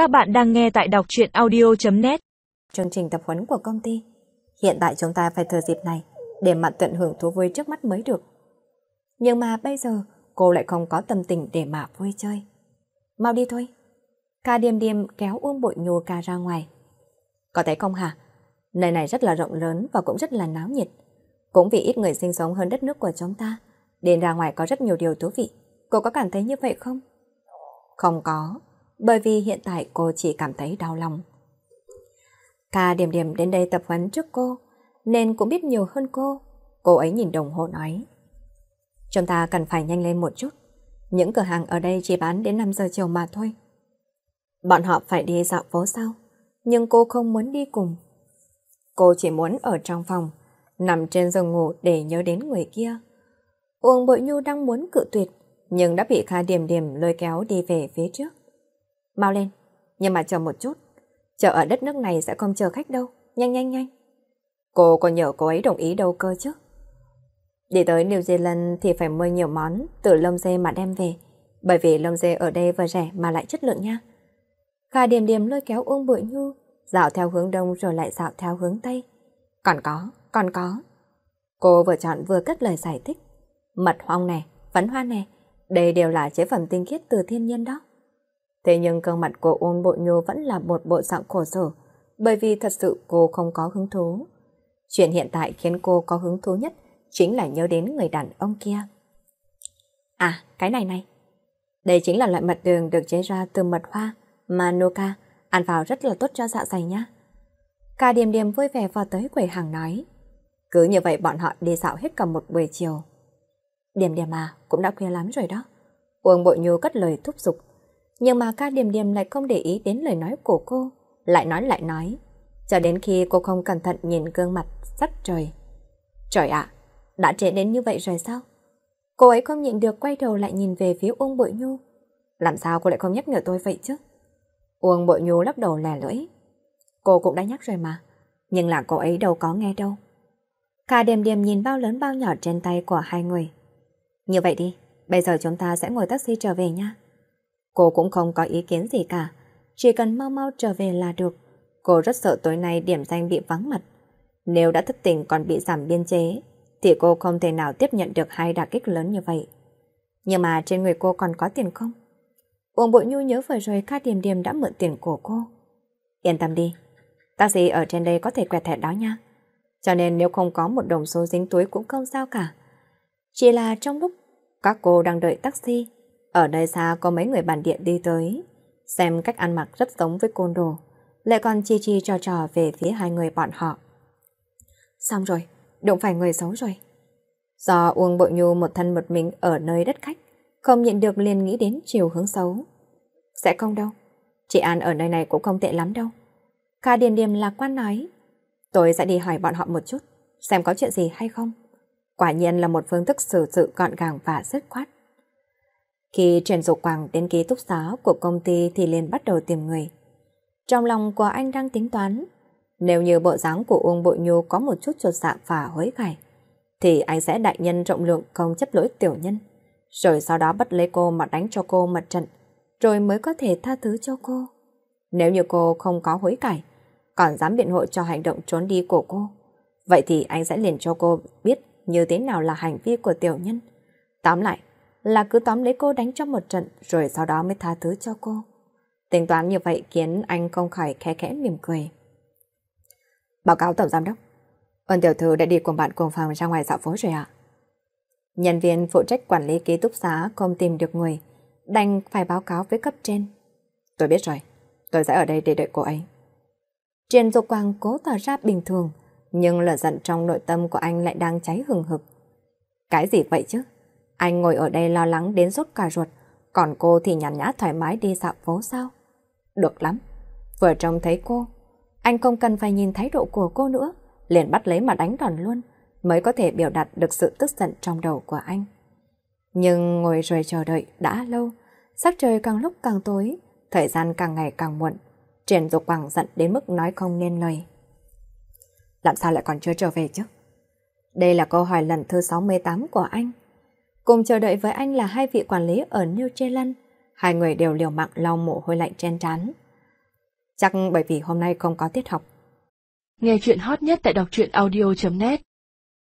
Các bạn đang nghe tại đọc truyện audio.net Chương trình tập huấn của công ty Hiện tại chúng ta phải thừa dịp này để mà tận hưởng thú vui trước mắt mới được. Nhưng mà bây giờ cô lại không có tâm tình để mà vui chơi. Mau đi thôi. Ca điềm điềm kéo Uông Bội nhô ca ra ngoài. Có thấy không hả? Nơi này rất là rộng lớn và cũng rất là náo nhiệt. Cũng vì ít người sinh sống hơn đất nước của chúng ta. Đến ra ngoài có rất nhiều điều thú vị. Cô có cảm thấy như vậy không? Không có, bởi vì hiện tại cô chỉ cảm thấy đau lòng. Ca điểm điểm đến đây tập huấn trước cô, nên cũng biết nhiều hơn cô. Cô ấy nhìn đồng hồ nói. Chúng ta cần phải nhanh lên một chút. Những cửa hàng ở đây chỉ bán đến 5 giờ chiều mà thôi. Bọn họ phải đi dạo phố sao? Nhưng cô không muốn đi cùng. Cô chỉ muốn ở trong phòng, nằm trên giường ngủ để nhớ đến người kia. Uông Bội Nhu đang muốn cự tuyệt, nhưng đã bị Kha Điểm Điểm lôi kéo đi về phía trước. Mau lên, nhưng mà chờ một chút. Chờ ở đất nước này sẽ không chờ khách đâu, nhanh nhanh nhanh. Cô còn nhờ cô ấy đồng ý đâu cơ chứ. Đi tới New Zealand thì phải mua nhiều món từ lông dê mà đem về, bởi vì lông dê ở đây vừa rẻ mà lại chất lượng nha. Kha Điểm Điểm lôi kéo Uông Bội Nhu, dạo theo hướng đông rồi lại dạo theo hướng tây. Còn có, còn có. Cô vừa chọn vừa cất lời giải thích. Mật ong nè, phấn hoa nè, đây đều là chế phẩm tinh khiết từ thiên nhiên đó. Thế nhưng gương mặt của ôn bộ nhô vẫn là một bộ dạng khổ sở, bởi vì thật sự cô không có hứng thú. Chuyện hiện tại khiến cô có hứng thú nhất chính là nhớ đến người đàn ông kia. À, cái này này. Đây chính là loại mật đường được chế ra từ mật hoa mà Noka ăn vào rất là tốt cho dạ dày nhá. Cả điềm điềm vui vẻ vào tới quầy hàng nói. Cứ như vậy bọn họ đi dạo hết cả một buổi chiều. Điềm điềm à, cũng đã khuya lắm rồi đó. Uông Bội Nhu cất lời thúc giục. Nhưng mà ca điềm điềm lại không để ý đến lời nói của cô. Lại nói lại nói. Cho đến khi cô không cẩn thận nhìn gương mặt sắc trời. Trời ạ, đã trễ đến như vậy rồi sao? Cô ấy không nhịn được quay đầu lại nhìn về phía Uông Bội Nhu. Làm sao cô lại không nhắc nhở tôi vậy chứ? Uông Bội Nhu lắc đầu lè lưỡi. Cô cũng đã nhắc rồi mà. Nhưng là cô ấy đâu có nghe đâu. Cả đêm đêm nhìn bao lớn bao nhỏ trên tay của hai người. Như vậy đi, bây giờ chúng ta sẽ ngồi taxi trở về nha. Cô cũng không có ý kiến gì cả, chỉ cần mau mau trở về là được. Cô rất sợ tối nay điểm danh bị vắng mặt. Nếu đã thức tỉnh còn bị giảm biên chế, thì cô không thể nào tiếp nhận được hai đả kích lớn như vậy. Nhưng mà trên người cô còn có tiền không? Uông Bội Nhu nhớ vừa rồi Kha Điềm Điềm đã mượn tiền của cô. Yên tâm đi, taxi ở trên đây có thể quẹt thẻ đó nha. Cho nên nếu không có một đồng số dính túi cũng không sao cả. Chỉ là trong lúc các cô đang đợi taxi, ở nơi xa có mấy người bản địa đi tới, xem cách ăn mặc rất giống với côn đồ, lại còn chi chi cho trò về phía hai người bọn họ. Xong rồi, đụng phải người xấu rồi. Do Uông Bội Nhu một thân một mình ở nơi đất khách, không nhịn được liền nghĩ đến chiều hướng xấu. Sẽ không đâu, chị An ở nơi này cũng không tệ lắm đâu. Kha Điềm Điềm lạc quan nói, tôi sẽ đi hỏi bọn họ một chút, xem có chuyện gì hay không. Quả nhiên là một phương thức xử sự gọn gàng và dứt khoát. Khi Trần Dục Quảng đến ký túc xá của công ty thì liền bắt đầu tìm người. Trong lòng của anh đang tính toán, nếu như bộ dáng của Uông Bội Nhu có một chút chột dạ và hối cải, thì anh sẽ đại nhân rộng lượng không chấp lỗi tiểu nhân, rồi sau đó bắt lấy cô mà đánh cho cô mặt trận, rồi mới có thể tha thứ cho cô. Nếu như cô không có hối cải, còn dám biện hộ cho hành động trốn đi của cô, vậy thì anh sẽ liền cho cô biết như thế nào là hành vi của tiểu nhân. Tóm lại, là cứ tóm lấy cô đánh cho một trận rồi sau đó mới tha thứ cho cô. Tính toán như vậy khiến anh không khỏi khẽ khẽ mỉm cười. Báo cáo tổng giám đốc, ơn tiểu thư đã đi cùng bạn cùng phòng ra ngoài dạo phố rồi ạ. Nhân viên phụ trách quản lý ký túc xá không tìm được người, đành phải báo cáo với cấp trên. Tôi biết rồi, tôi sẽ ở đây để đợi cô ấy. Trên dục quang cố tỏ ra bình thường, nhưng lửa giận trong nội tâm của anh lại đang cháy hừng hực. Cái gì vậy chứ? Anh ngồi ở đây lo lắng đến rút cả ruột, còn cô thì nhàn nhã thoải mái đi dạo phố sao? Được lắm. Vừa trông thấy cô, anh không cần phải nhìn thái độ của cô nữa, liền bắt lấy mà đánh đòn luôn, mới có thể biểu đạt được sự tức giận trong đầu của anh. Nhưng ngồi rồi chờ đợi đã lâu, sắc trời càng lúc càng tối, thời gian càng ngày càng muộn. Triển Dục Bằng giận đến mức nói không nên lời. Làm sao lại còn chưa trở về chứ? Đây là câu hỏi lần thứ 68 của anh. Cùng chờ đợi với anh là hai vị quản lý ở New Zealand. Hai người đều liều mạng lau mồ hôi lạnh trên trán. Chắc bởi vì hôm nay không có tiết học. Nghe chuyện hot nhất tại đọc truyện audio.net